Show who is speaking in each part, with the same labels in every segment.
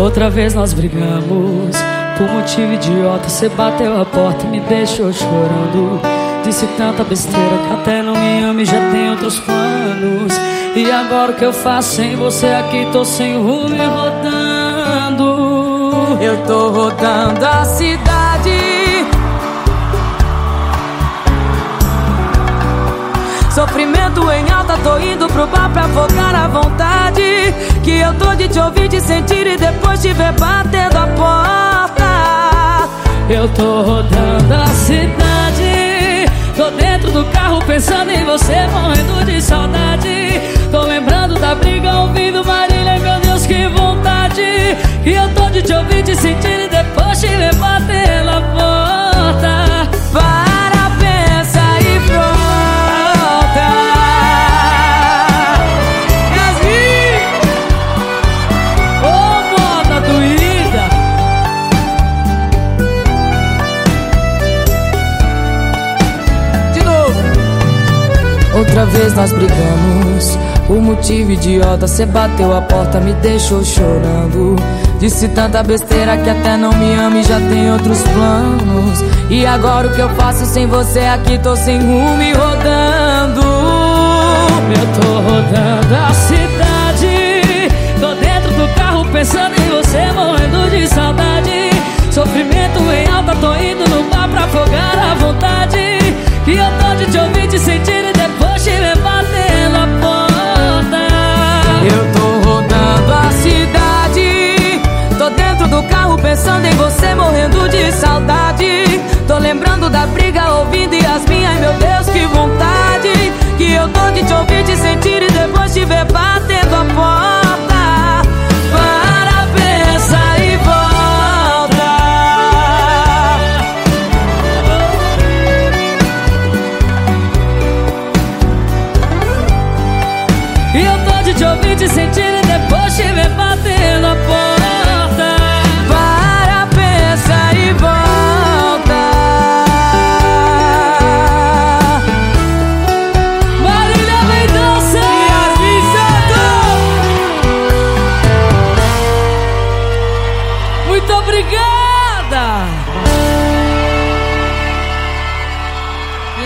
Speaker 1: Outra vez nós brigamos Por motivo idiota. Você bateu a porta e me deixou chorando. Disse tanta besteira que até não me ama e já tem outros planos. E agora o que eu faço sem você aqui? Tô sem rumo e rodando.
Speaker 2: Eu tô rodando a cidade. Sofrimento em alta, tô indo pro bar pra afogar Eu tô de te ouvir, de sentir e depois te ver batendo a porta.
Speaker 1: Eu tô rodando a cidade. Tô dentro do carro pensando em você, morrendo de saudade
Speaker 2: Outra vez nós brigamos. O motivo idiota, cê bateu a porta, me deixou chorando. Disse tanta besteira que até não me ama e já tem outros planos. E agora o que eu faço sem você aqui, tô sem rumo e rodando.
Speaker 1: Eu tô rodando a cidade. Tô dentro do carro pensando em você, morrendo de saudade. Sofrimento em alta, tô indo no bar pra afogar a vontade. E eu tô de te ouvir, te sentir
Speaker 2: pensando lembrando da briga, ouvindo as minhas, meu Deus, que vontade. Que eu tô de te ouvir, te sentir e depois te ver batendo a porta. Para, pensa e volta.
Speaker 1: E eu tô de te ouvir, te sentir e depois te ver batendo a porta.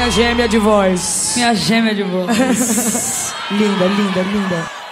Speaker 2: Minha gêmea de voz.
Speaker 1: Minha gêmea de voz.
Speaker 2: linda, linda, linda.